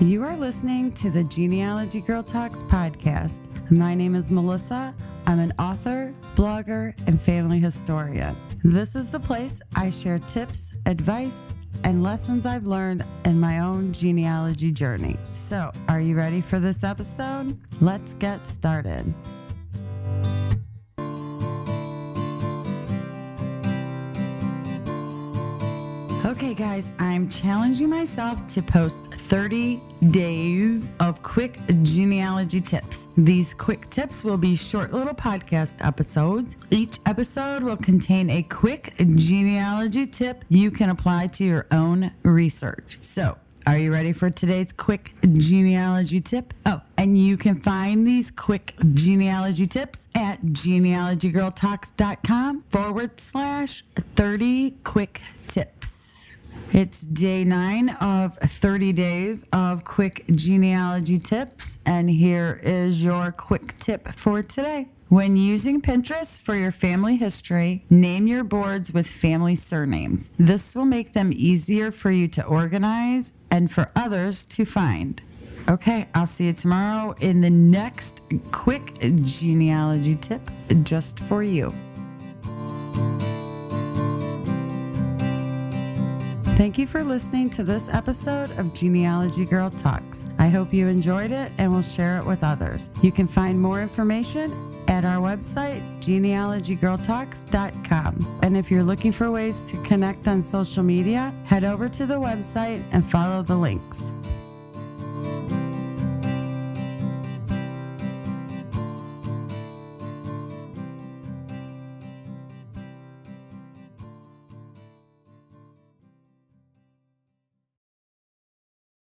You are listening to the Genealogy Girl Talks podcast. My name is Melissa. I'm an author, blogger, and family historian. This is the place I share tips, advice, and lessons I've learned in my own genealogy journey. So, are you ready for this episode? Let's get started. Okay, guys, I'm challenging myself to post 30 days of quick genealogy tips. These quick tips will be short little podcast episodes. Each episode will contain a quick genealogy tip you can apply to your own research. So, are you ready for today's quick genealogy tip? Oh, and you can find these quick genealogy tips at genealogygirltalks.com forward slash 30 quick tips. It's day nine of 30 days of quick genealogy tips, and here is your quick tip for today. When using Pinterest for your family history, name your boards with family surnames. This will make them easier for you to organize and for others to find. Okay, I'll see you tomorrow in the next quick genealogy tip just for you. Thank you for listening to this episode of Genealogy Girl Talks. I hope you enjoyed it and will share it with others. You can find more information at our website, genealogygirltalks.com. And if you're looking for ways to connect on social media, head over to the website and follow the links.